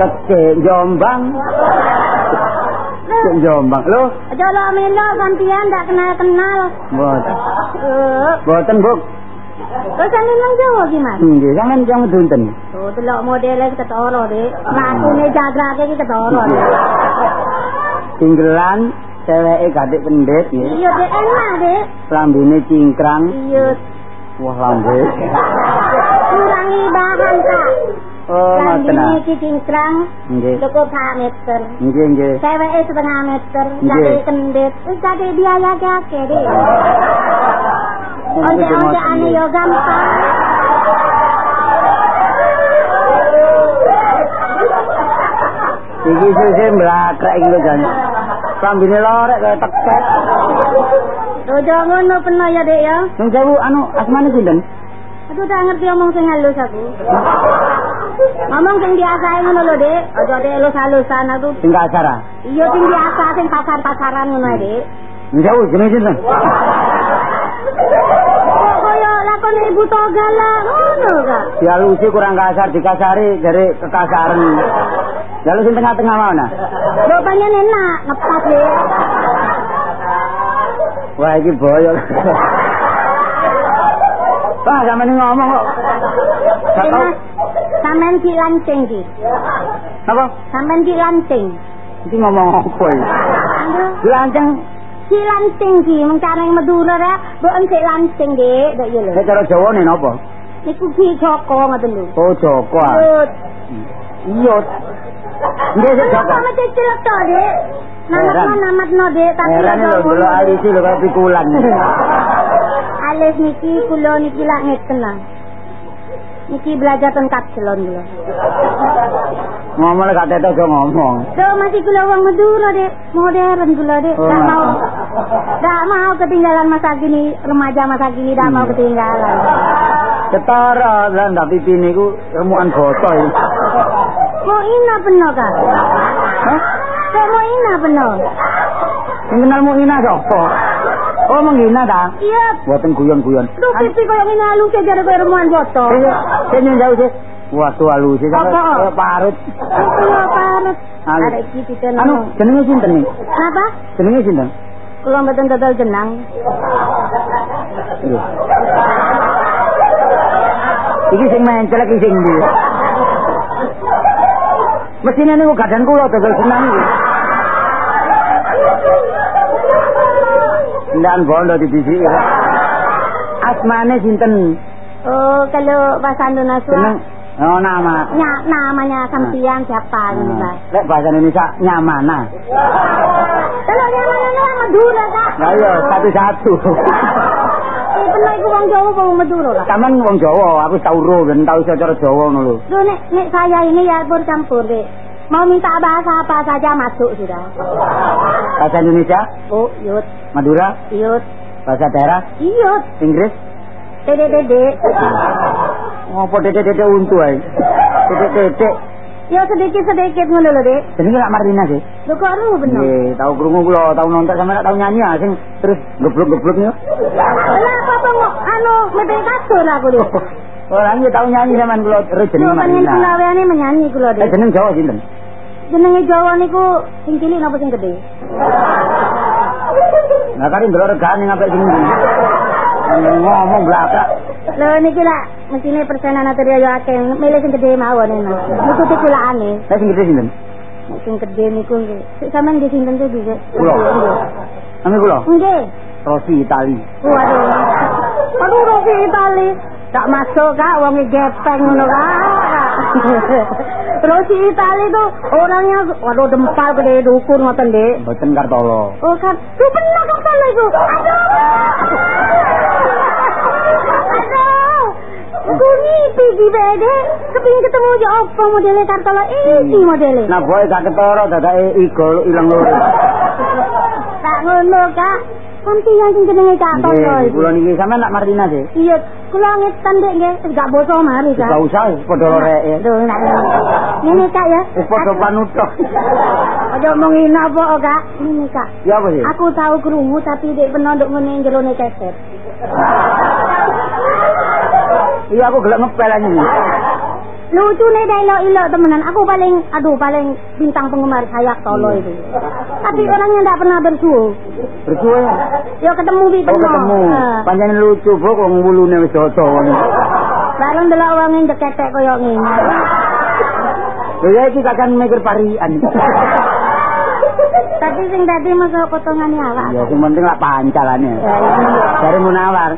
Kece Jombang. Kece Jombang. Lho, Aja lo melo gantian ndak kenal-kenal. mboten. Eh, Mboten, Bu. kok sampe nang Jawa gimana? Nggih, sampean jang dunten. Oh, delok modele ketara, Dik. Lakune jagrake iki ketara, Dik. Tinggelan ceweke gadek pendhet nggih. Iya, Dik, enak, Dik. Lambene cingkrang. Iya, Wah, lambe. kurangi bahan, Kak. Oh, ngoten Lambene iki cingkrang Nggih. cukup meter. Nggih, nggih. Ceweke setengah meter, jadi kendit. Wis jadi biaya akeh, Dik. Once-once ane yo gampang. Iki sese mlakrek iki lho jan. Lambene lorek kaya tekek. Ojo ngono peno ya, Dik ya. Sing anu asmane sinten? Aku tak ngerti omong sing halus aku. Ngomong sing biasa ngono lho, Dik. Aja Dik halus-halusan aku. Sing kasar. Iya sing biasa sing pasar-pasaran ngono, Dik. Sing sewu jenenge sinten? Kok kaya lakon ibu togal lah ngono, Kak. Dialusi kurang kasar, dikasari dari kekasaran. Lalu sing tengah-tengah mau nah. Rupanya enak, ngepas, Dik. Wah iki boyo. Pak sampe ini ngomong kok. Sampean ki lancing ki. Apa? Sampean ki lancing. Iki ngomong apa iki? Lanceng. ki lancing ki mencari Madura ya. Bukan si lancing, Dik. Dak iya lho. Nek cara Jawa nih napa? Niku ki Joko ngoten lho. Oh Joko ah. Yut. Iya. Nggih sik Kenapa Joko. mesti cerita, Dik? Namat Heran. no, Dik. Tapi Heran aja lho ngono, lho Dik. alisi lho kaya pikulan. Alis niki kula niki lak ngeten Niki belajar ten kapselon kula. Ngomong lek tetok aja ngomong. So masih kula wong Madura, Dek. Modern kula, Dek. Mas. mau Dak mau ketinggalan masa kini, remaja masa kini dak mau ketinggalan. Ketara lan ndak pipi niku remukan botol. Mau ina Kak. Hah? Kok mau ina peno? Sing kenalmu Ina sapa? Oh menghina ta? Iya. Boten guyon-guyon. Duh, pipi koyo ngene alus aja koyo remuan botol. Sing sing jauh sih. Waduh sih sampe Apa? kaya parut. Kula paret. Alus. Ada iki titen. Anu, jenenge sinten nih? Apa? Jenenge sinten? Kula mboten dodol jenang. Iya. Iki sing mencel iki sing ndi? Mesine niku gadan kula dodol senang iki. Ndan bondo di biji. Asmane sinten? Oh, kalau bahasa Indonesia Jeneng Oh nama. Ya, namanya sampian siapa ini, Mbak? Lek bahasa Indonesia nyamana. Kalau nyaman itu kan Madura, Kak. Lah iya satu-satu. Eh, pernah iku wong Jawa apa wong Madura, Kak? Taman wong Jawa, aku tau ro ben tau iso cara Jawa ngono lho. Nek, nek saya ini ya bercampur, Dek. Mau minta bahasa apa saja masuk sudah. Bahasa Indonesia, Oh, yut, Madura, yut, bahasa daerah, yut, Inggris. dede dede. Ngopo dede-dede untu ae. Dede-dede. Yo sedikit-sedikit ngono lho, Dek. Jenenge lak Martina sih. Lho kok ru bener? Nggih, tau krungu kula, tau nonton sampe tau nyanyi ah sing terus geblok-geblok niku. Lah apa kok anu mete kasur aku, Dek. Ora nggih tau nyanyi sampean kula terus Yo jenenge pengen Martina. kulaweane menyanyi kula, Eh Dek. jeneng Jawa sinten? Jenenge Jawa niku sing cilik napa sing gede? Nah kari ndelok regane sing ndi. Ngomong blakak. Lho niki lah mesine persenan atau yo akeh milih sing gede mawon. Niku tikulane. Lah sing gede sinten? Sing gede niku nggih. Sik sampean nggih sinten tuh juga. Kula. Nami kula. Nggih. Rosi Itali. Waduh. Aduh Rosi Itali. Tak masuk kak, wong gepeng ngono kak. Rosi Itali tuh orangnya, waduh dempal gede dukur ngoten dek. Mboten Kartolo. Oh kan, lu pernah kan sana itu? Aduh. Aduh. Kuni pergi bede, kepingin ketemu aja apa modelnya Kartola ini modelnya. Nah boy gak ketara dadake igol ilang loro. Tak ngono kak, Kanti yang sing jenenge Kartola Nggih, itu. kula niki sampean nak Martina sih. Iya, kula ngetan dek nggih, wis gak boso mari kak. Gak usah padha lorek. Duh, nak Ini kak ya. Wis padha panutok. Aja omongin apa kak. Ini kak. Ya apa sih? Aku tahu krungu tapi dek penondok ngene jerone keset. Iya aku gelek ngepel nih. Lucu nih dah ilok-ilok temenan. Aku paling, aduh paling bintang penggemar Hayak Tolo itu. Tapi orangnya tidak pernah bersuhu. Bersuwe. Yo ketemu di Oh ketemu. Ah. Panjane lucu kok wong wulune wis dodo. Bareng delok wong yang deketek koyo ngene. Lho ya iki kakang mikir parian. Tapi sing tadi masuk potongan awak. Ya sing penting lah pancalane. Dari munawar.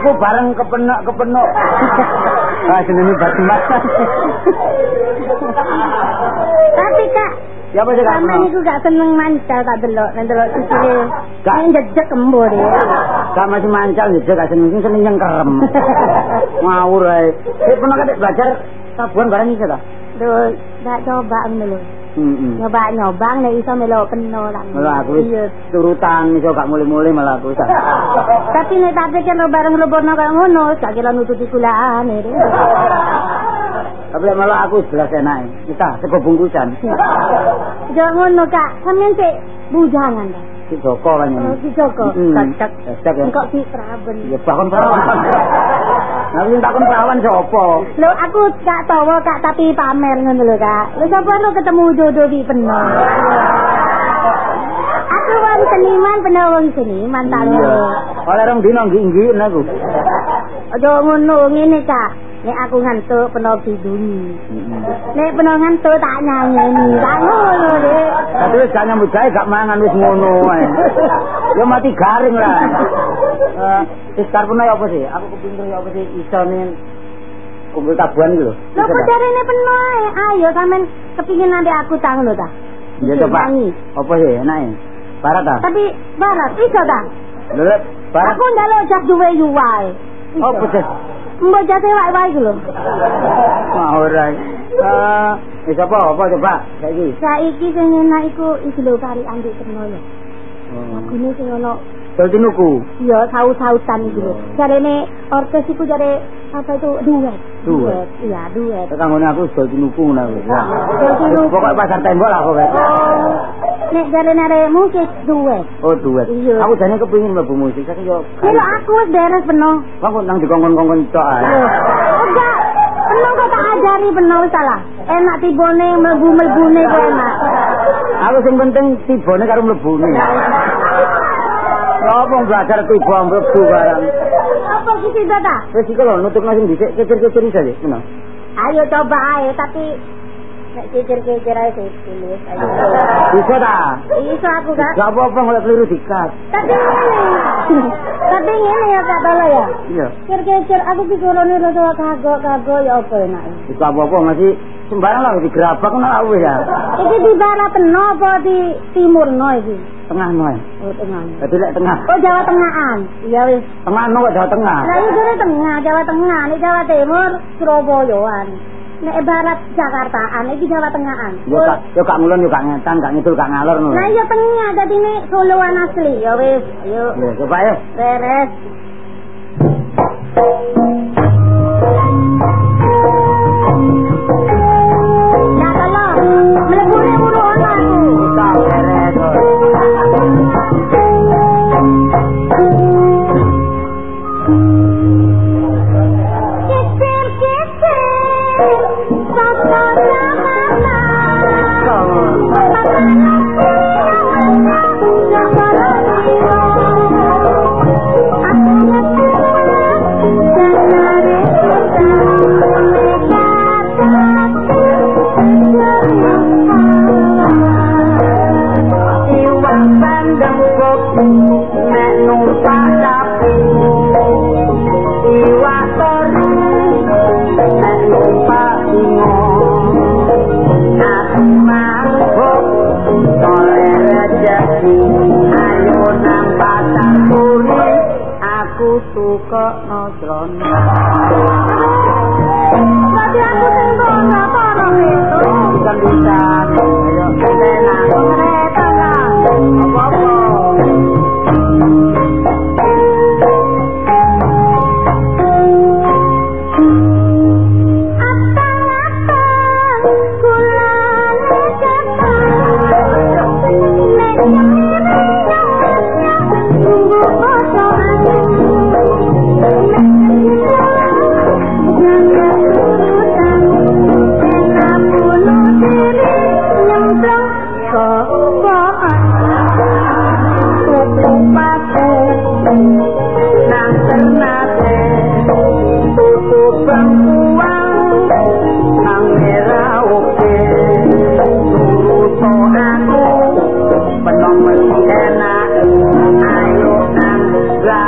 Aku bareng kepenok. Ah jenenge batu mas. Tapi kak, Ya apa sih kak? sama niku gak seneng mancal tak delok, nek delok. Kak. Kayak jejak kembur ya. Gak masih mancal ya, gak seneng sing seneng nyengkerem. Ngawur ae. Eh pernah kadek belajar tabuhan bareng iki ta? Duh, gak coba Heeh. Nyoba-nyoba nek iso melok peno lah. Malah aku wis turutan iso gak mulai-mulai malah aku sak. Tapi nek tak pikir lo bareng lebono kaya ngono, gak kira nututi kulaan ya. Tapi malah aku jelas enak. Kita sego bungkusan. Jangan ngono kak, sampean sik bujangan. Si Joko kan Oh, ini. si Joko, ya. Engkau si Praben. Ya bahkan perawan. Sing takon perawan sapa? Lo aku gak tahu kak tapi pamer ngono lho kak. Lo sapa lo ketemu jodoh di peno. Aku wong seniman peno wong seniman tak lho. Oleh rong dino nggih-nggih aku. Aja ngono ngene kak. Nek aku ngantuk peno biduni. Nek peno ngantuk tak nyanyi. Tak ngono dek. Tapi wis gak nyambut gawe gak mangan wis ngono ae. Ya mati garing lah. Eh, wis karepno ya apa sih? Aku kepinter ya apa sih iso nih kumpul tabuhan gitu. Lo kok jarene peno ae. Ayo sampean kepingin nanti aku tang lho ta. Ya Iki, coba. nyanyi. Apa sih enake? Barat ta? Tapi barat iso ta? Lho, barat. Aku njaluk jak duwe yuwae. Oh, pedes. Mbok jate wae-wae iku lho. Wah, ora. Eh, wis apa? Apa coba saiki? Saiki sing enak iku iki lho kari andik terno lho. Oh. Gune sing ono Dol tinuku. ya saut-sautan iki lho. Jarene orkes iku jare apa itu duet. Duet. Iya, duet. Tekan aku dol tinuku ngono aku. Dol tinuku. Pokok pasar tembok lah pokoknya. Nek jarene arekmu ki duet. Oh, duet. Aku jane kepengin mlebu musik. Saiki yo. Ya lho aku wis beres peno. Aku nang dikongkon-kongkon tok ae. Enggak. Peno kok tak ajari peno wis salah. Enak tibone mlebu-mlebune kok enak. Aku sing penting tibone karo mlebune. Apa belajar tiba mlebu barang. Apa gitu ta? Wis iki lho nutukno sing dhisik kecil-kecil ngono. Ayo coba ae tapi nek kikir-kikir ae sih tulis ayo. Bisa ta? Iso aku kak. Gak apa-apa ngoleh keliru dikat. Tapi ngene. Tapi ngene ya kak Tolo ya. Iya. Kikir-kikir aku pikirane rasa kagok-kagok ya apa enak. Bisa apa-apa masih sembarang lah digerabak ngono aku ya. Iki di barat teno apa di timur no iki? Tengah no. ae. Oh tengah. Dadi lek tengah. Oh Jawa Tengahan. Iya wis. Tengah no Jawa Tengah. Lah iki jare tengah Jawa Tengah, nek Jawa Timur Surabayaan. Nek barat Jakartaan, iki Jawa Tengahan. Yo gak yo gak ngulon yo gak ngetan, gak ngidul gak ngalor ngono. Lah iya tengah dadi nek Soloan asli ya wis. Ayo. Ya coba ya. Beres. Nah, kalau melebur mulu ono aku. Tak beres.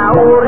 ahora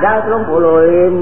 Kaya tanggal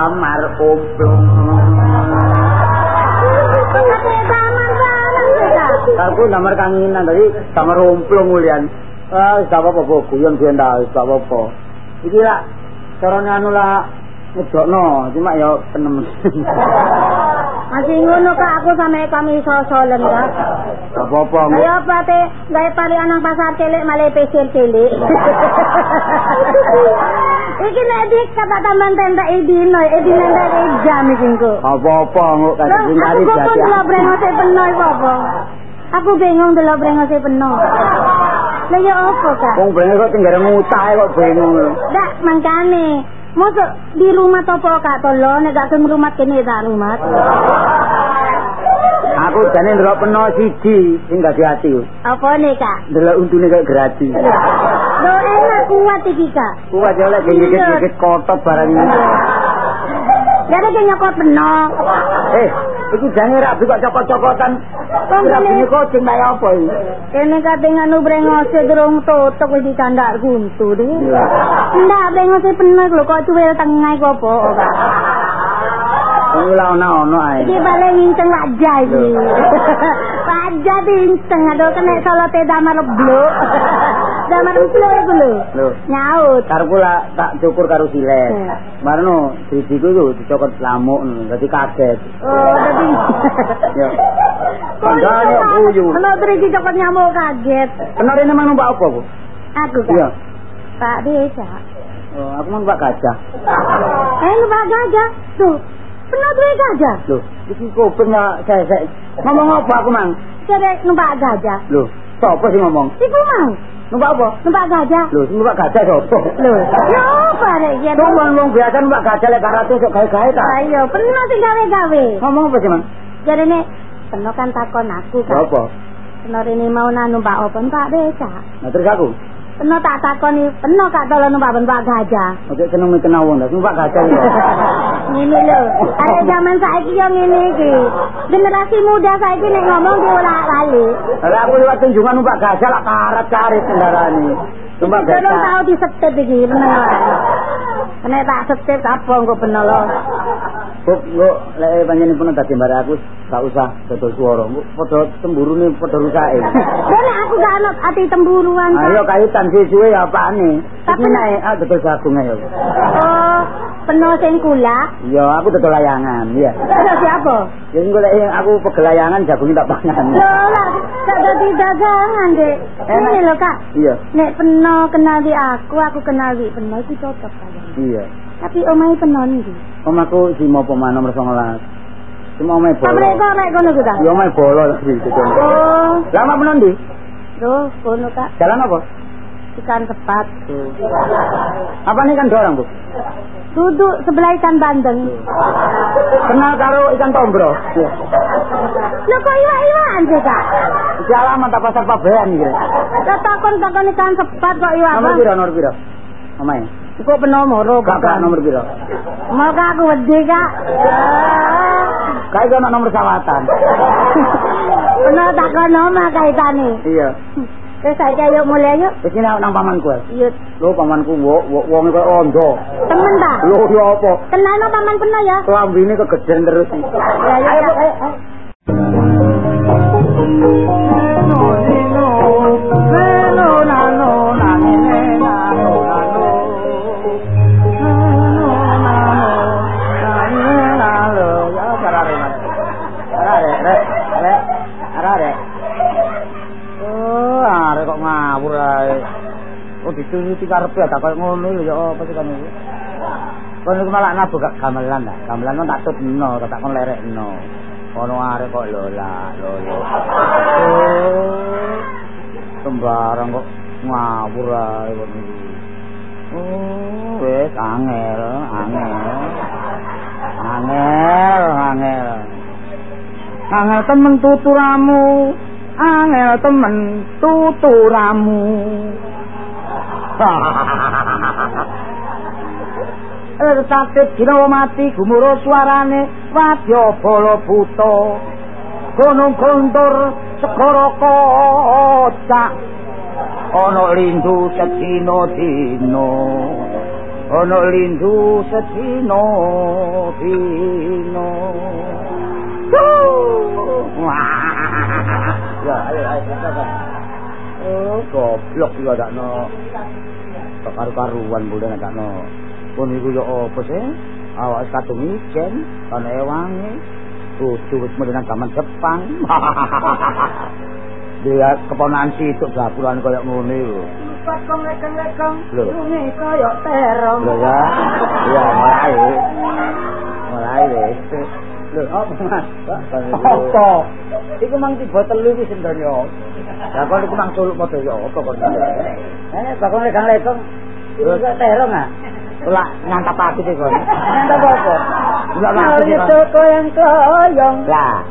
Barang kita. Aku damar kanginan tadi damar umplung ulian. Ah, gak apa-apa, Bu. Guyon ta, gak apa-apa. Iki lah carane anu lah ngedokno, cuma ya penem. Masih ngono kak aku sama kami sosolen kak. Gak apa-apa. Ayo apa te gawe pari anang pasar cilik malah pesir cilik. Iki nek dik kata taman tenda edino, edino ndak jam iki engko. Apa-apa nguk Loh, kasih singkari aku kok brengose penuh iku apa? Aku bingung delok brengose penuh. Lah ya apa, Kak? Wong brengos kok tenggara ngutah kok bingung. Dak mangkane. Mosok di rumah topo Kak tolo nek gak ke rumah kene tak rumah. Aku jane ndelok peno siji sing gak ati. Apa nih, Kak? Ndelok untune kayak geradi. Lo enak kuat iki, Kak. Kuat ya lek gigit-gigit kotot barang ini. Jadi kayak nyokot peno. Eh, iki jane rabi kok cokot-cokotan. Wong Rabi kene ini kucing kaya apa iki? kene kate nganu brengose durung tutup wis dicandak guntu deh. Ndak brengose peno lho kok cuwil tengah iku apa, Kak? Wong ora ono-ono ae. Iki balik nginceng wajah iki. Wajah diinceng aduh kena solote damar blok. iku lho. Nyaut. karepku lah tak cukur karo silet. Marno drijiku iku dicokot lamuk dadi kaget. Oh, dadi. Ya. Panggane uyu. Ono driji cokot nyamuk kaget. Kenal rene mang numpak apa, Bu? Aku Iya. kan. Pak Desa. Oh, aku mau numpak gajah. Eh, lu Pak Gajah. Tuh. Pernah duwe gajah? Loh, iki kuping ya sesek. Ngomong apa aku, Mang? Jadi numpak gajah. Loh, sapa sih ngomong? Iku mau. Numpak apa? Numpak gajah. Loh, numpak gajah sapa? Lho, ya apa rek ya? Tuh wong wong biasa numpak gajah lek karate sok gawe-gawe ta. Ayo, pernah sing gawe-gawe. Ngomong apa sih, Mang? Jadi nek pernah kan takon aku kan. Apa? Ini mau nah numpak apa Pak Desa? Nah, terus aku. Pernah tak takoni, pernah kak tolong numpak numpak gajah. Oke, seneng mikena wong, dah. numpak gajah. Ngene lho, arek zaman saiki yo ngene iki. Generasi muda saiki nek ngomong diulang lali. Lah aku liwat tunjungan numpak gajah lah karet-karet kendaraan Iki Belum gajah. tahu disetep iki, bener. Nek tak setep apa engko lho. Buk, kok lek panjenengan pun dadi mbare aku gak usah dodol swara. Kok padha temburune padha rusake. Dene aku gak ana ati temburuan. Ayo kaitan suwe ya apane? Tapi- Iki nek ah dodol jagung ayo. Oh, penuh sing kula. Iya, aku dodol layangan, iya. Terus siapa? Ya sing golek aku pegelayangan jagung tak pangan. Lho lah, gak dadi dagangan, Dek. Ini lho, Kak. Iya, Nek penuh kenal di aku, aku kenal di penuh itu cocok kayaknya. Iya. Tapi omahe penuh ndi? Omaku si mau pemain nomor 19. Si mau main Tak bola. mereka nek kono ku ta? Main bola lagi gitu. Oh, Lama menon ndi? lho, kono Kak. Jalan apa? Ikan sepat. Apa nih kan dorong, Bu? Duduk sebelah ikan bandeng. Kenal karo ikan tombro. Lho kok iwak-iwakan sih, Kak? Iki alamat apa pasar pabean iki. Lah takon-takon ikan sepat kok iwak. Nomor piro nomor piro? Omae. Kok penuh moro, Kak kak nomor piro? Mau Kak aku wedi, Kak. Kae ana nomor sawatan. Penuh takon omah kaitane. Iya. Wis saiki ayo mulai yuk. Wis ini nang pamanku. ae. Iya, Lho pamanku wo wo- wong kok ondo. temen ta? Lho yo apa? Kenal no paman penuh ya? Klambine kegeden terus. Ya ya ya. Oh, Oh dituruti karepe tak koyo ngono lho ya apa sih kan iki. Kon iku malah nabu gak gamelan ta. Gamelan tak tutno, tak kon lerekno. Ono arek kok lola, lolo. Oh. Sembarang kok ngawur ae kon iki. Oh, wis angel, angel. Angel, angel. Angel temen tuturamu. Angel temen tuturamu. Eh tatip dina mati gumuro suarane wadya bala buta. Gunung kondur segara kocak. Ana lindu sedina dina. Ana lindu sedina dina. Ya, ayo, ayo, ayo. Oh, goblok iki dakno. Kok karu-karuan boleh dakno. Pun iku yo apa sih? Awak kadung ijen, ana ewange. Kudu wis mulai nang zaman Jepang. Dia keponakan situ gapuran kaya ngene lho. Lupat kong lekeng-lekeng. Lho. Sungai kaya terong. Lho ya. Iya, mulai. Mulai wis. Lho, apa Mas? Apa? Iku mang tiba telu iki sendiri. Lah kok niku nang suluk padha ya apa kok. Eh bakon lek lekong. Lho kok terong ah. Ora nyantap ati kok. Nyantap apa? Ora maksud itu koyong koyong. Lah.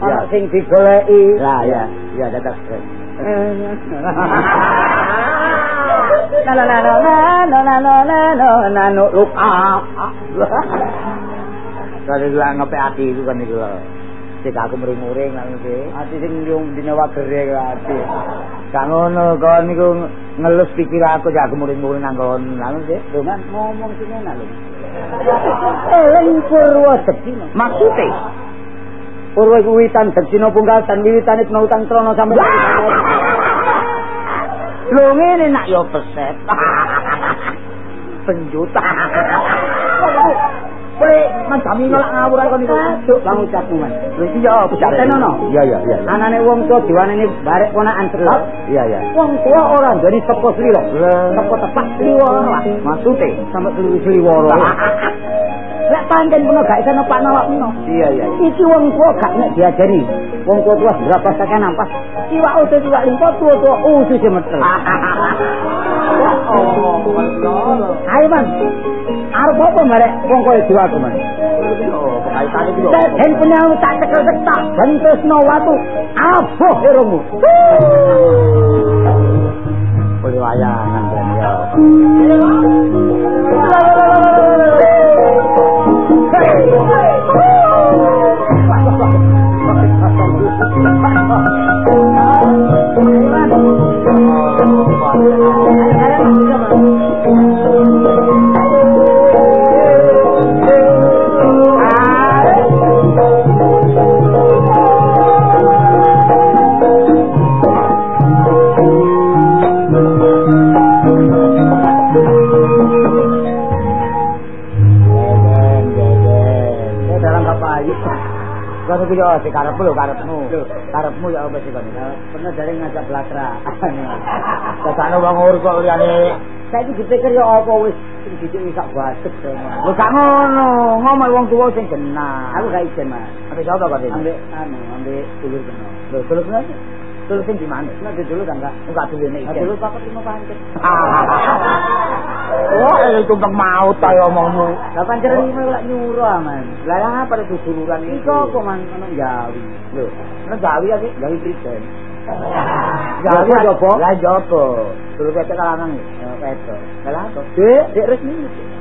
Ya sing digoleki. Lah ya. Ya dadak. Na na na na na na na na na na no luka. Kare lah ngepek ati iku kan iku. Sik aku mring-mring nang iki. Ati sing yung dinawa gere ati. Gak ngono kon niku ngelus pikir aku ya aku mring-mring nang kon. Lah sik dongan ngomong sing enak lho. Eling purwa depino. Maksude Purwa iku witan dina pungkasan wiwitane kena utang trono sampe Lho ngene nak yo peset. Penjuta. Boleh mandami nolak ngawur ae kon niku. Cuk lang ucapmu man. Lho iki yo peset Tenono. Iya iya iya. Anane wong tuwa diwaneni barek ponakan terus. Iya iya. Wong tuwa ora jadi teko sliro. Teko tepak sliworo lah. Maksude Sampai telu sliworo. Lek pancen peno gak iso nepak nolak peno. Iya iya. Iki wong tuwa gak nek diajari. Wong tuwa tuwa berapa saken nampas. Iwak utuh iwak limpo tuwa tuwa usus metu. Ayo man. arep apa merek wong kowe diwaku men Hei penyawa tak cekal cekal Dan terus no watu Aboh hirungu Boleh wayangan Boleh layanan karepmu lho karepmu. Karepmu ya apa sih kan? Pernah dari ngajak belatra. Kasane wong ur kok liyane. Saiki dipikir ya apa wis sing dicik wis sak batet Lho gak ngono, ngomong wong tuwa sing genah. Aku gak ijen mas. Ada siapa kok ini? Ambek anu, ambek dulur kena. Lho, terus nanti. Terus sing di mana? Nah, di dulu kan enggak. Enggak dulu nek Nah, ijen. dulu papat lima pancet. Oh, itu ke maut ta omongmu. Lah pancen rene lak nyuruh aman. Lah lha apa to duluran iki? Iku kok man ana Jawi. Lho, ana Jawi iki, Jawi Kristen. Jawi apa? Lah apa? Dulu kete kalangan ya, eh, wedo. Lah apa? Dik, dik resmi.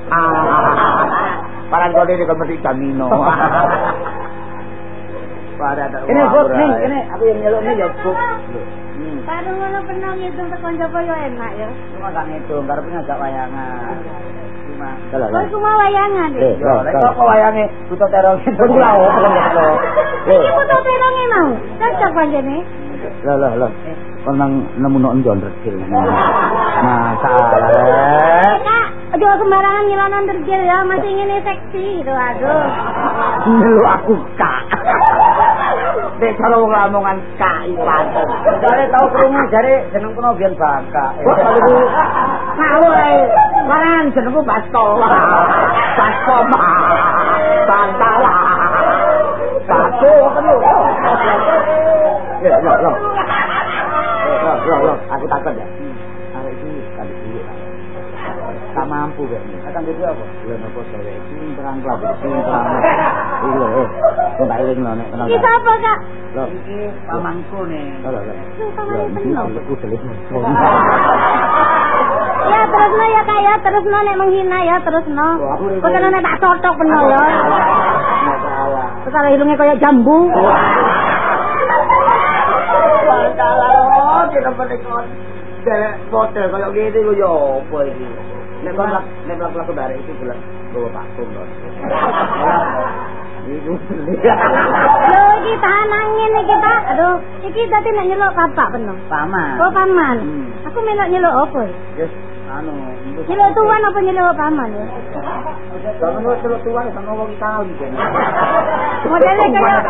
Ah. Para kode iki kompeti jamino. Para ada. Ini bot ning, ini aku yang nyeluk ini ya, Bu. Baru ngono pernah ngitung tekan Jawa yo enak ya. Cuma gak ngitung, baru pengen wayangan. Cuma. Kok oh, cuma wayangan. Eh, lo, lo, lo, lo, butuh terong itu lho lo, tekan Jawa lo. Butuh teronge mau, cocok aja nih. Lo, lo, lo, pernah nemu nonton John Rachel. Nah, salah. Eh, eh. Aduh kembarangan nyelonan terjil ya, masih ngene seksi gitu, aduh. Nyelu aku, kak. sik karo wong lamongan kaipaten. Jare tau krungu jare jeneng kuna biyen bangka. Kalau ae maran jenengku Basto. Basto. Bantala. Basto kanu. Ya ya ya. Ya ya ya, aku takut ya. Arek iki kali iki. Tak mampu gak nih? Akan jadi apa? Belum apa saya. Ini terang-terang. Ini terang-terang. iki lho kok tak eling lho nek. Tenan iki sapa kak? Lho iki pamangku nih lho lho iki pamangku ya terus no ya kak ya. Terus no nek menghina ya. Terus no. Kok nek tak cocok peno ya Kesalah hidungnya kayak jambu. Kalau kalau kita pernah kau jalan model kalau gitu gue apa lagi. Nek belak nek belak belak ke barat itu belak gue pak tuh. lho. Iki tahan angin iki Pak. Aduh, iki dadi nek nyeluk bapak penuh. Paman. Oh paman. Hmm. Aku melok nyeluk apa? Yes, anu. Nyeluk tuan apa nyeluk paman ya? Kalau lu celuk tua sama wong Itali kan. Modelnya kayak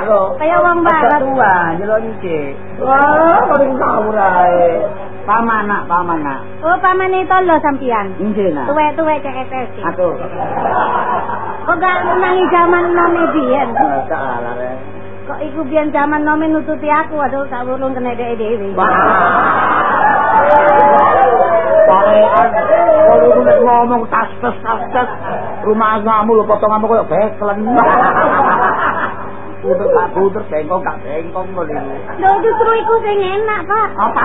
kayak wong barat. tua, jelok nyike. Wah, kok ngawur ae. Paman nak, paman nak. Oh paman itu lo sampian. Injil nak. Tuwek-tuwek cek etes. Aku. Kok gak menangi zaman nome biyen? Salah rek. Kok iku biyen zaman nome nututi aku, aduh gak urung kena dhek dhewe. Parean, kalau ngomong tas tas tas tas, rumah kamu lo potonganmu kayak beklen. Udah gak buter, bengkong gak bengkong lo ini. Lho justru iku sing enak, Pak. Apa?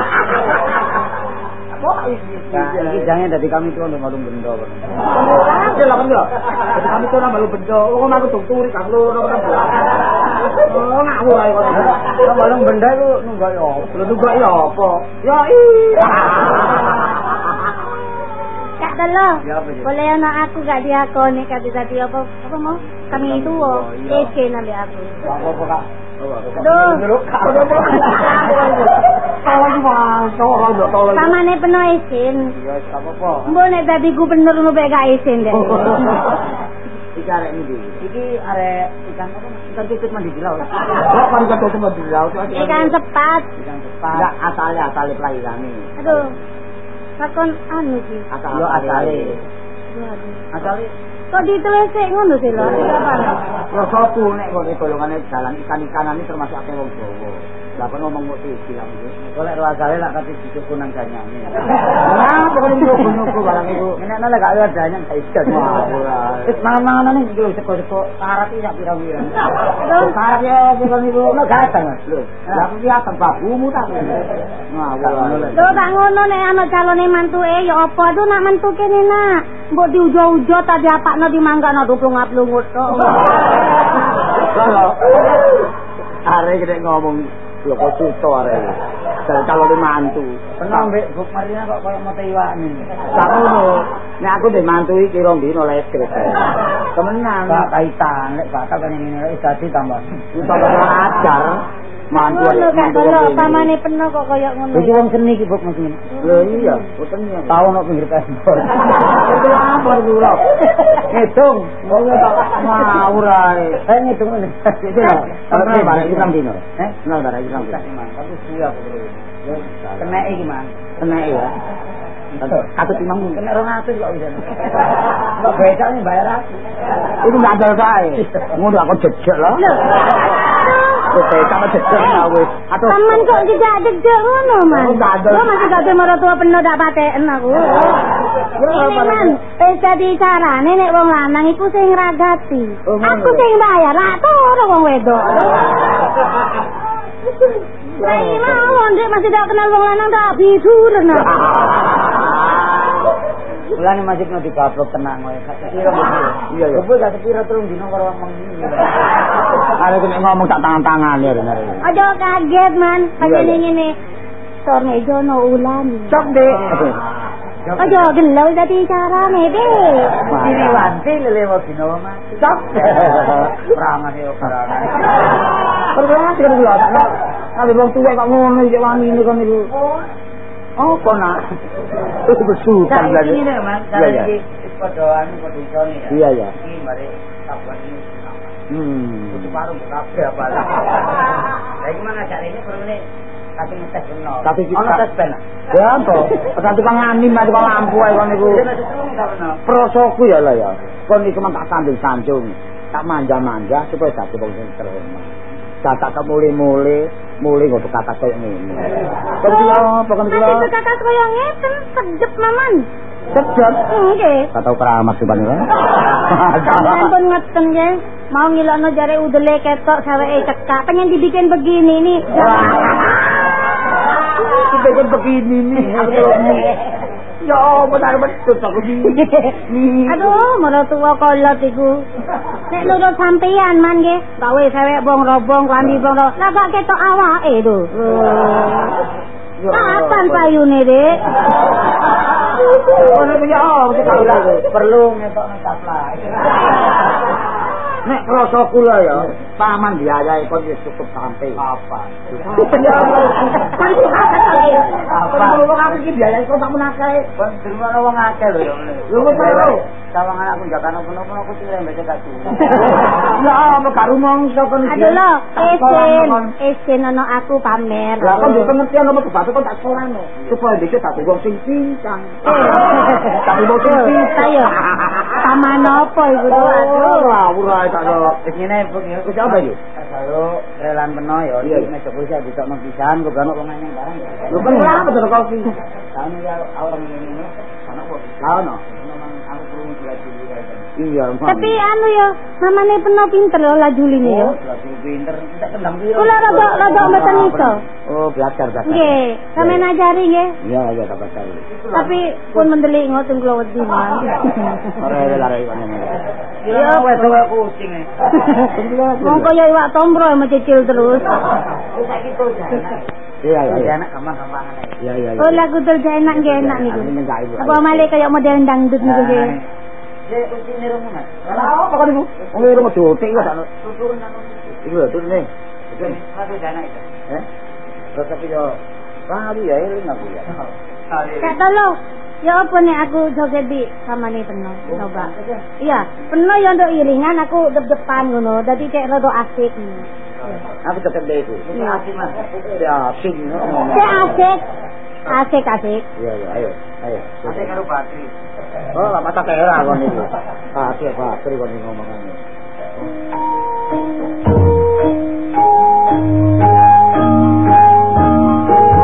Kok iki jangan dari kami itu untuk malu benda. Lah kan ya. Dari kami itu malu benda. Lo kok aku tuturi kang lo lo kan. Oh ngawur ae kok. Lo malu benda itu nunggak ya. Lo nunggak ya apa? Ya iya. Cik? boleh anak aku gak diakoni kata tadi apa apa mau kami itu iya. Ece nabi aku. Apa kak? Aduh. Tolong mas, tolong dong, tolong. Pamane penuh isin. Ya, tak apa-apa. Mbok nek dadi gubernur ngono bae gak isin deh. Iki arek ini Iki arek ikan apa? Ikan tutut mandi di laut. Kok kan ikan tutut mandi di laut? Ikan sepat. Ikan cepat. Enggak asale asale pelahirane. Aduh. Kakon anu ki. Asal yo asale. Asale Kok ditelesek ngono sih lho? Apa? yo sopo nek kok golongane jalan ikan-ikanan ini termasuk akeh wong Jawa. Lah kok ngomong kok iki lah iki. Kok lek asale lak kate dicuku nang ganyane. Nah, pokoknya nyuku-nyuku barang iku. Nek ana gak ada danyang gak iso. Wis mangan-mangan iki lho seko-seko syarat iki sak pira-pira. Aduh. Syarat ya pokoknya niku. Ono gak lho. Lah aku ki akan babumu ta. Ngawur. Lho tak ngono nek ana calone mantuke ya apa tuh nak mantu kene nak. Mbok diujo-ujo ta diapakno dimanggano duplung-aplungut tok. Kalau are gede ngomong lho kok suto are. Dari calon mantu. Pernah mbek Bu Marina kok koyo mate iwakne. Lah ngono. Nek aku ndek mantu iki rong dino leskrit. Temenan. Gak kaitan lek bakal kan ngene lek dadi tambah. Tambah ajar. Mantu Ngono kalau kok pamane penuh kok koyo ngono. Iki wong seni iki Buk mesti. Lho iya, boten ya. Tahu nek pinggir kasbor. Itu apa iki lho? Ngitung. Ya tak ngawur ae. Eh ngitung ngene. Itu lho. Sampai barang iki nang dino. Eh, nang barang iki nang dino. Aku siap. Kena iki, Mas. Kena ya. Katut imam kena 200 kok bisa. Kok becak nih bayar aku. Itu enggak ada kae. Ngono aku jejak lho. Aduh. Taman kok tidak degek ngono, Man. Oh, ada. Lo masih gak ada tua penuh dak paten aku. Ini man, wis dadi carane nek wong lanang iku sing ngragati. Oh. Aku sing bayar, ra turu wong wedok. Lah ini mau ndek masih tak kenal wong lanang tak bisuren aku. Mulane masjid no digablok tenang kowe. Kira Iya ya. Kowe gak kira terus dino karo wong mengi. Are kene ngomong tak tangan-tangan ya bener. Aja kaget, Man. Iya. ngene. Tornejo no ulan. Cok dek. Aja gelau dadi carane, Dek. Ini wanti lele mau dino mati. Cok. Perangan yo perangan. Perangan sing kula. Kalau wong tuwa kok ngono iki wangi ini kan iku. Oh, kok nak? Itu bersultan Nah, ini nih mas, Iya, kalau iya. podo iso nih ya. Iya, iya. Ini mari tabuan ini. Hmm. Itu baru kafe apa lah. Nah, gimana cara ini perlu kasih ngetes benar. Tapi kita- Ono tes pen. Ya apa? Pesan tukang anim, mati tukang lampu ae kon niku. Prosoku ya lah ya. Kon iki men tak sambil sanjung. Tak manja-manja supaya dadi wong sing terhormat. Dadak tak mule-mule, mule kok kata koyo ngene. Kon iki apa kon iki? Nanti kakak koyo ngeten, sedep maman. Sedap. Nggih. Kata keramat sih ban. Sampeyan pun ngeten nggih. Mau ngilokno jare udele ketok saweke cekak. Pengen dibikin begini nih. Kita kan begini nih. Ya apa tak betul aku ini. Aduh, mertua kolot iku. Nek nurut sampeyan man nggih, gawe sewek bong robong, klambi bong robong. Lah gak ketok awake lho. Ya. Kapan payune, Dik? Ono kau lah. Perlu ngetok ngetok lah. ساپور یا paman biayai kon wis cukup sampai. Apa? Kan itu kakek lagi. Apa? Wong akeh iki biayai kok tak menakae. Kon ada wong akeh lho. Lho kok perlu? Sawangan aku jaga nopo-nopo aku cileng mbek gak Ya, apa karo mongso kon iki. Aduh lo, esen, esen ono aku pamer. Lah kan yo pengertian nomor kebatu kon tak solano. Supaya dikit tak wong sing pincang. Tapi wong sing pincang. Ayo. Taman apa iku? Oh, ngawur ae tak ngene ngene. Wis apa iki? Kalau relan peno ya iki nek bisa ditokno pisan kok ono wong barang. Lho kan ngapa to kopi? Tahun ya orang ngene ono kok. Lah ono. Memang aku kurang belajar juga kan. Iya, Tapi anu ya, mamane peno pinter lho lajuline ya. Oh, belajar pinter. Tidak kendang piro. Kula rada rada mboten iso. Oh, belajar belajar. Nggih, sampeyan ajari nggih. Iya, iya tak belajar. Tapi pun mendelik ngoten kula wedi man. Ora ora ora iki ngene. Ya wes kowe kucing e. Wong kaya iwak tombro mecicil terus. Saiki to. Iya, iya. Ya iya. anak gampang-gampangan ae. Iya, iya. iya. Oh lagu terja enak nggih enak niku. Apa male kaya model dangdut niku nggih. Ya kucing ne romungan. Lah apa kok niku? Wong iki rumah dotik kok tak. Tuturun nang Iku lho tur nih. Oke, satu jana itu. Eh? Terus tapi yo Kali ya eling aku ya. Kak tolong. Ya apa nih aku joget di samane peno coba. Iya, peno ya untuk iringan aku dep-depan ngono. Dadi kayak rada asik ngono. Aku tetep deh itu. Iya. Asik mas. Ya, asik. Asik asik. Iya, iya, ayo. Ayo. Ate karo bateri. Oh, lah mata kera kon iya, Pak, terus kon ngomongane. Ketu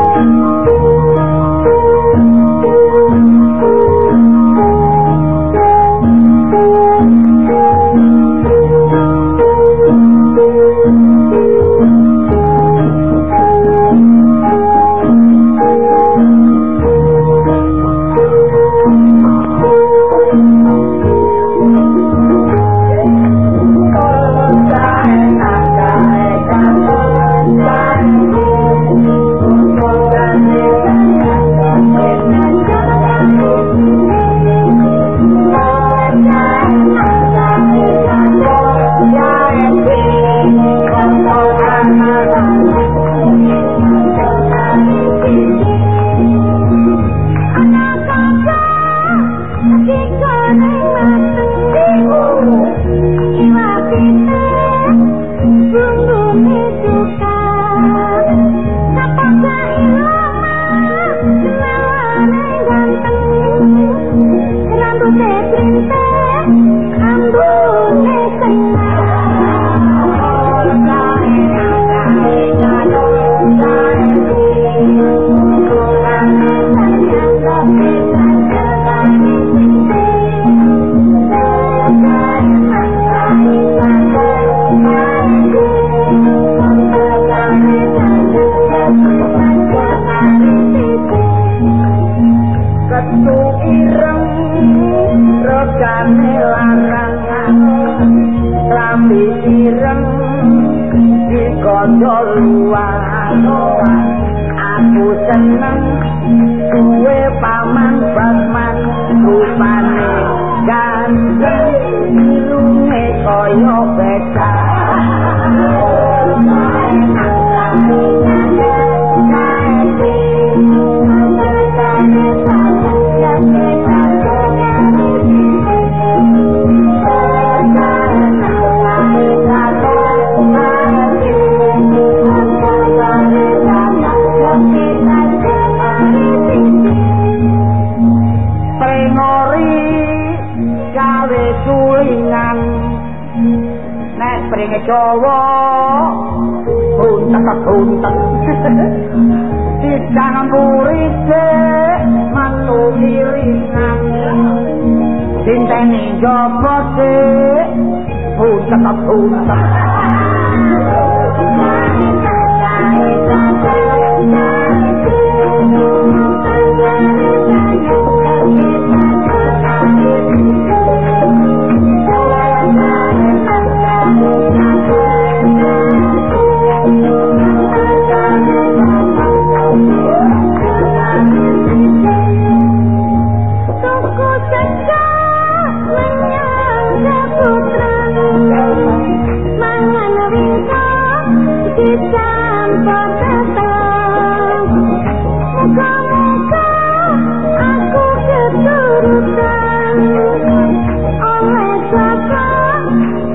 Nek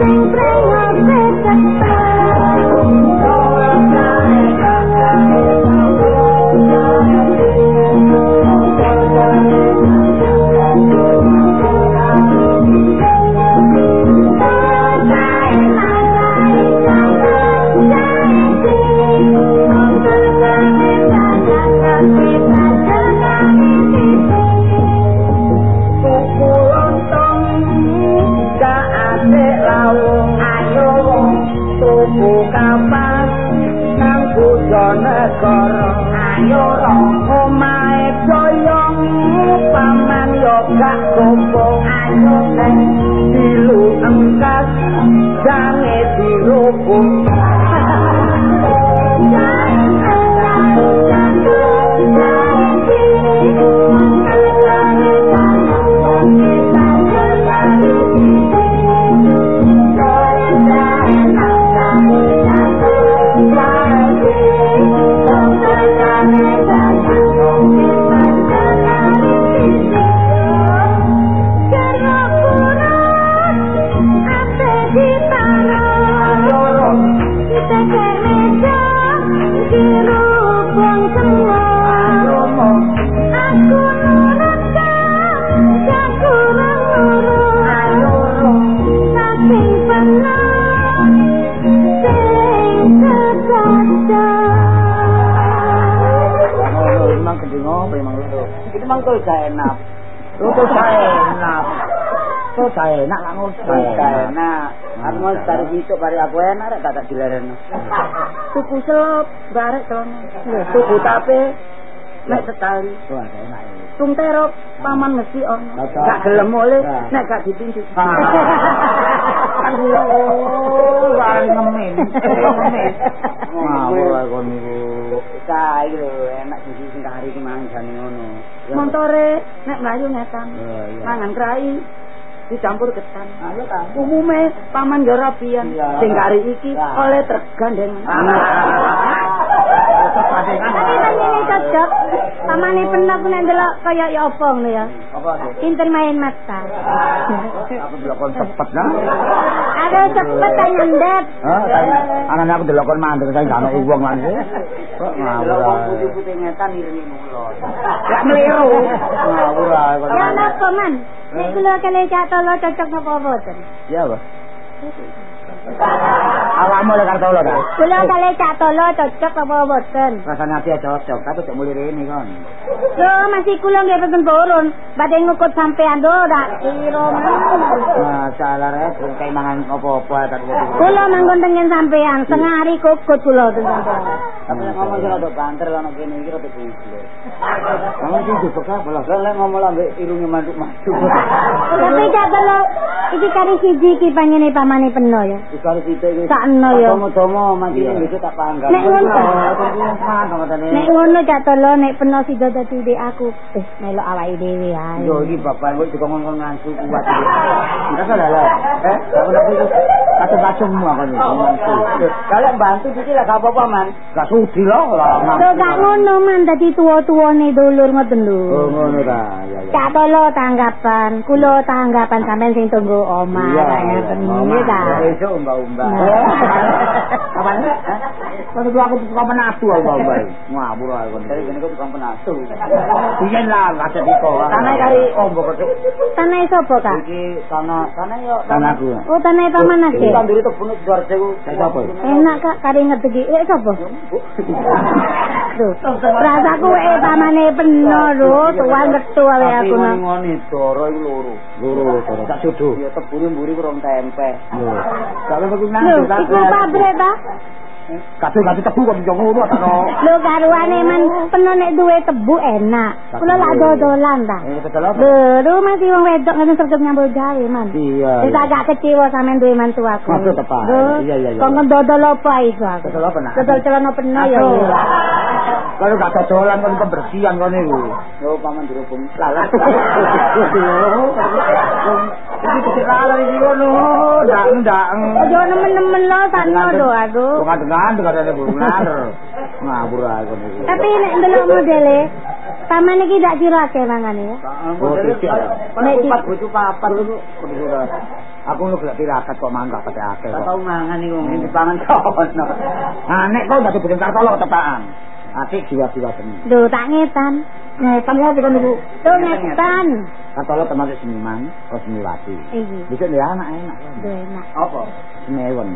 sing prengat enak. Tuh gak enak gak ngopo. Gak enak. Aku mau tarik itu pari aku enak rek tak dileren. Tuku selop, barek kono. tuku tape nek sekali Wah, gak enak. Tung terop paman mesti ono. Gak gelem oleh nek gak ditinjuk Oh, wah ngemin. Ngemin. Ngawur ae kon niku. Saiki lho enak siji sing kari ki mangan jane ngono. Montore nek mlayu ngetan. Oh, mangan krai dicampur ketan Ayo ta. umume paman yo rapian Iya. sing kari iki Nah. oleh tergandeng Tapi kan ini cocok. Pamane pernah aku nek ndelok kaya ya apa ngono ya. Pinter main mata. Aku delokon cepet nah. Ada cepet kayak nyendet. Hah, tadi anane aku delokon mandek saya gak ono wong lan. Kok ngawur. Delok wong ae. putih-putih ngetan irimi mulon. gak meliru Ngawur ae. Ya napa man? Nek kula kali cak tolo cocok napa boten? Ya, Bos. Awakmu lek kartu lo ta? Kula kali cak tolo cocok apa boten? Rasane ati cocok, tapi cok mulih rene kon. Yo masih kula nggih pesen turun. Badhe ngukut sampean do dak kira Masalah rek, kayak mangan apa-apa tak Kula manggon tengen sampean, sengari kukut kula ten sampean. Tapi ngomong sing rada banter ana kene iki rada goblok. Kamu sih jupuk apa lah? Lah lek ngomong ambek irunge mantuk-mantuk. Tapi cak tolo iki kari siji ki pangene pamane peno ya. Wis karo sithik iki. Sakno ya. Tomo-tomo mangkene iki tak panggah. Nek ngono. Nek Nek ngono cak tolo nek peno sida dadi dhek aku, eh melok awake dhewe ae. Yo iki bapak kok dikongkon ngansu kuat. Enggak salah lah. Eh, aku nak itu kacung-kacungmu aku ni. Kalau bantu iki lah gak apa-apa man. Gak sudi loh lah. Lho gak ngono man dadi tuwa-tuwane dulur ngoten lho. Oh ngono ta. Ya ya. Cak tolo tanggapan, kula tanggapan sampean sing tunggu omah kaya iya. ngoten iki ta. Besok umbah-umbah. Kapan ini? Kan itu aku suka menatu aku bae. Ngabur aku. Dari kene kok tukang penasu. Biyen lah kaca diko. Tanah kari ombok kok. Tanah sapa kak? Iki tanah tanah yo Tanahku. Oh tanah paman Iki ake. tanduri tebune Sidoarjo ku. Enak kak kari ngetegi. Eh sapa? Tuh, rasaku eh pamane peno lho, tuwa ngetu ae aku nang. ngene doro iku loro. Loro loro tak jodoh. Ya tebune mburi ku rong tempe. Kalau aku nang iku pabrik ta? Kabeh-kabeh tebu kok yo ngono tak no. Lho karuane man peno nek duwe tebu enak. Kula lak dodolan ta. Eh apa? Lho, masih wong wedok ngene sregep nyambut gawe man. Iya. Wis agak kecewa sampean duwe mantu aku. Maksud apa? Iya, iya, iya. Kok dodol apa iku aku? Betul apa nak? Dodol celana peno ya. Kalau gak dodolan kan kebersihan kan niku. Yo paman dirubung. Lalah. Iki kecil lalah iki ngono. Ndak ndak. Ojo nemen-nemen lo sakno do aduh. Kok ngadeng-ngadeng ada benar. Ngabur aku niku. Tapi nek ndelok modele, paman iki dak cirake mangane ya. Oh, tidak. Nek Empat bojo papat iku. Aku lu gak tirakat kok mangga pakai akeh Tak kok. tau mangan iku ngene dipangan sono. Nah, nek kau jadi bikin kartolo ketepaan. Atik jiwa-jiwa seni. Lho tak ngetan. Ngetan ya kan niku. Tuh ngetan. Kartolo termasuk seniman, kok seniwati. Iki. Bisa dia anak enak kan. Duh enak. Apa? Senewen.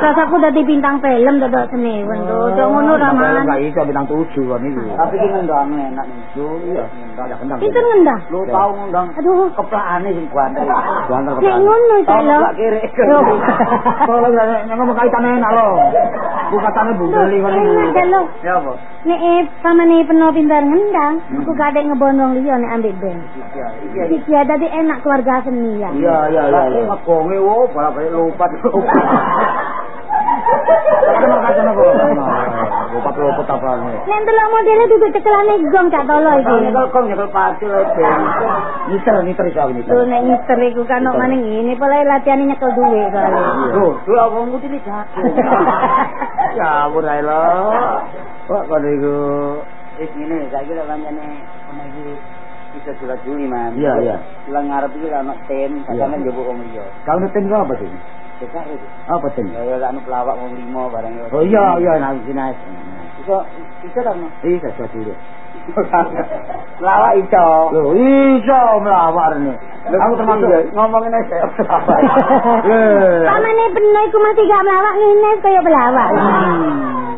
Rasaku dadi bintang film dodok senewen lho. Ojo ngono ra man. Enggak iso bintang tujuh kan niku. Tapi ki ngendang enak nih. Yo iya, enggak kendang. Pinten ngendah? Lu tau ngundang Aduh. keplakane sing banter. Banter Nek ngono iki Tau lho. gak kiri. Kalau nggak ngomong kaitan enak loh. Aku katane bundeli ngono iki. Enak kan lo. Ya apa? Nek eh, pamane peno pintar ngendang, Hmm. aku kadek ngebon wong liya nek ambek ben. Iki ya dadi enak keluarga seni ya. Iya, iya, iya. Lah ngegonge wo balik lupa. Kok. Nek delok modele duduk cekelane gong cak tolo iki. Kalau nyekel kong nyekel pati lho, Ben. Niter, niter iso aku niter. Lho nek ngister iku kan kok maning ngene pala latihan nyekal duwe soalnya. Loh, duwe apa ngutine jago. Ya ampun ae lho. Kok kono iku Wis ngene, saiki lek pancene ana iki bisa surat Juli, Man. Iya, iya. Lang ngarep iki ana tim, kadang njupuk wong liya. Kau ngetin kau apa sih? Cekak itu. Apa tim? Ya ya anu pelawak wong limo barang ya. Oh iya iya nah sini. Iso iso ta, Mas? Iya saya dulu. Pelawak iso. Loh iso melawar nih. Aku termasuk ngomongin aja pelawak. Pamane bener iku mesti gak melawak ngene kaya pelawak.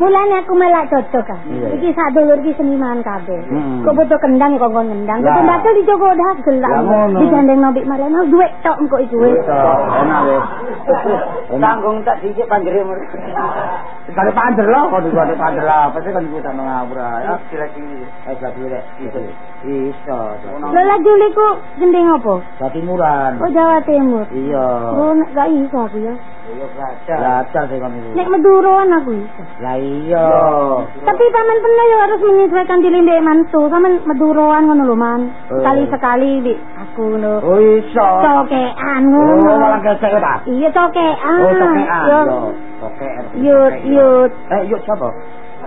Mulane aku melak cocok kan. Iya. Iki sak dulur iki seniman kabeh. Hmm. Kok butuh kendang kok nggon kendang. Butuh dakil dijogo lah. Ya, ngono. Digandeng nobik mareno duit tok engko iku wis. Enak wis. Tanggung tak dikit panjere mur. Sekali panjer loh, dua panjer lah, pasti kan kita ngawur ya. Kira iki. Eh, boleh. Iso. Lah Juli ku gendeng apa? Jawa Timuran. Oh Jawa Timur. Iya. Oh nek gak iso aku ya. Yo kaca. Belajar sih kan itu. Nek Maduroan aku iso. Lah iya. Tapi paman pernah ya harus menyesuaikan diri mbek mantu. Paman Maduroan ngono lho man. Oh. Sekali-sekali di aku ngono. Oh iso. Cokean Oh, ngono. malah gesek ta? Iya cokean. Oh, cokean. Yo. Yo. Cokean. Yut yut. Eh, yuk siapa?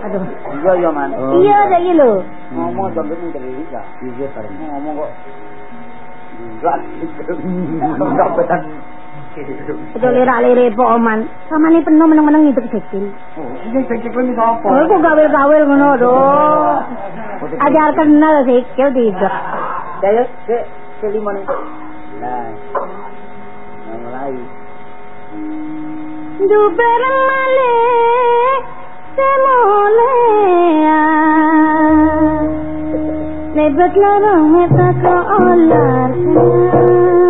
Aduh. Iya iya, Man. Oh. Iya saiki lho. Ngomong sampe mung dari iki. Iya, bareng. Ngomong kok. Enggak. Enggak betan. Itu lirak-lirik po man. Samane penuh meneng-meneng ngidek sikil. Oh, ini cek-cek ini apa? Oh, kok gawel-gawel ngono do. Ajar kenal sikil tidak. Sik sik limo nih. Nah. Nah, mulai. Duber malih Let's go, Allah.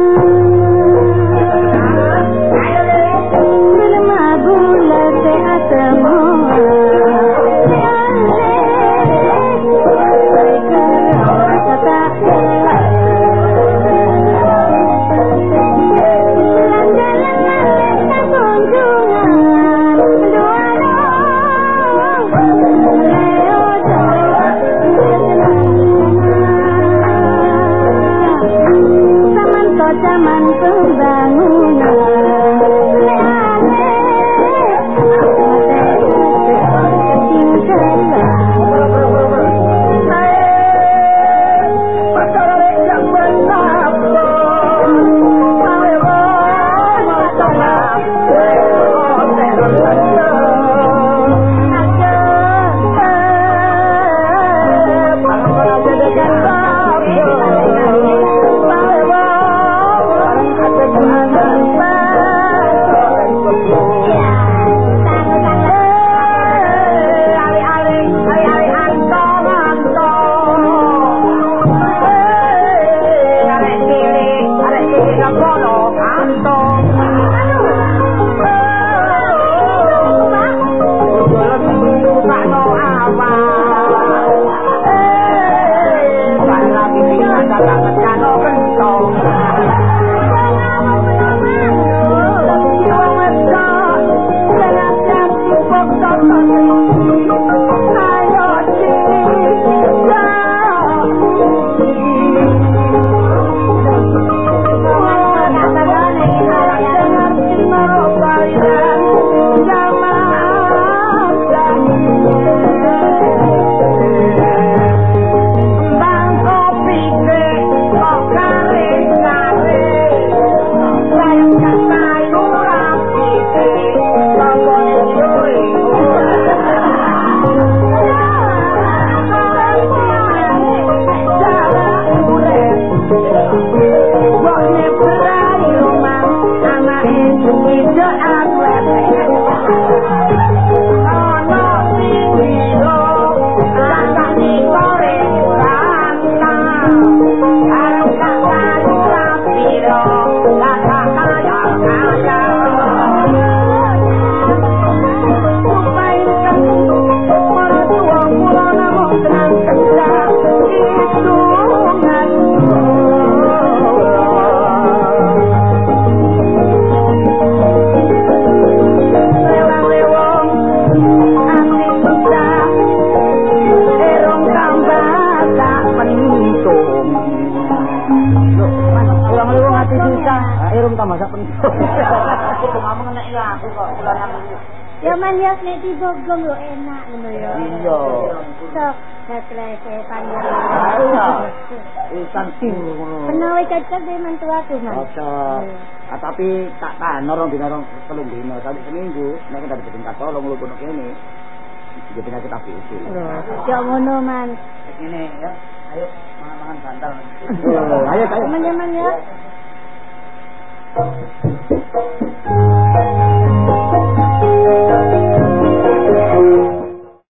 نروں کی